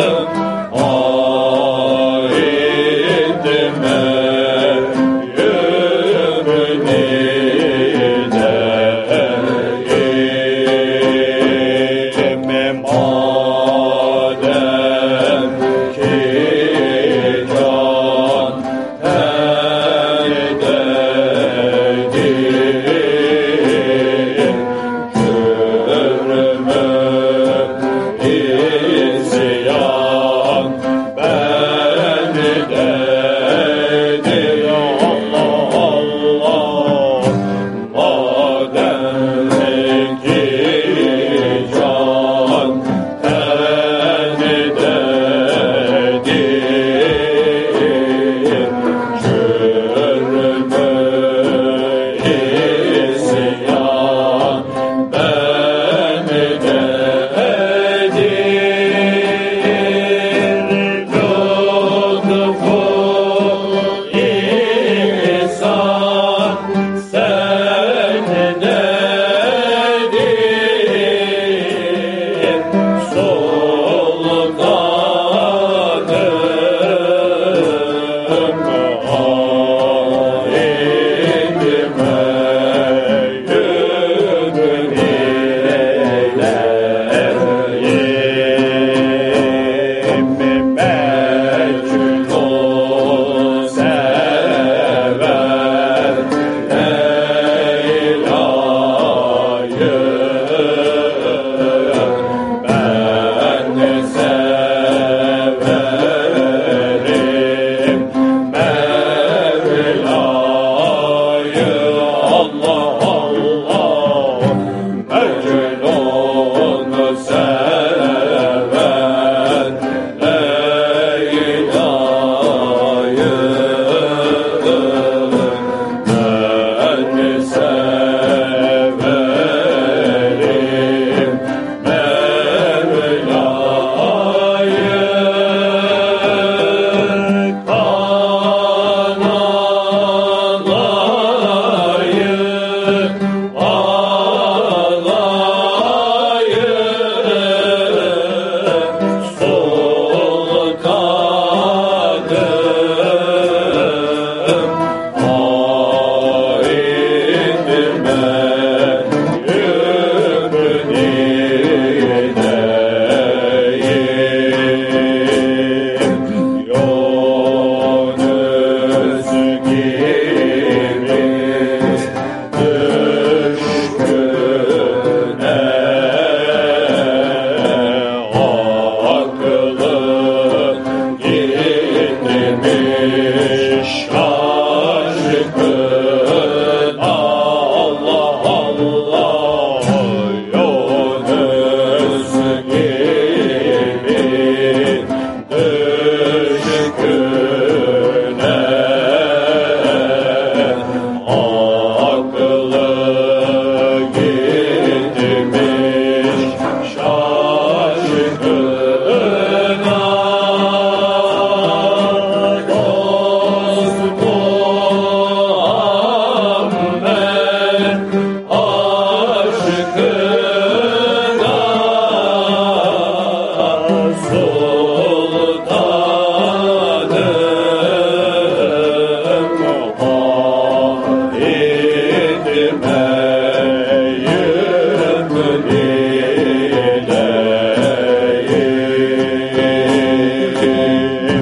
love. Amen.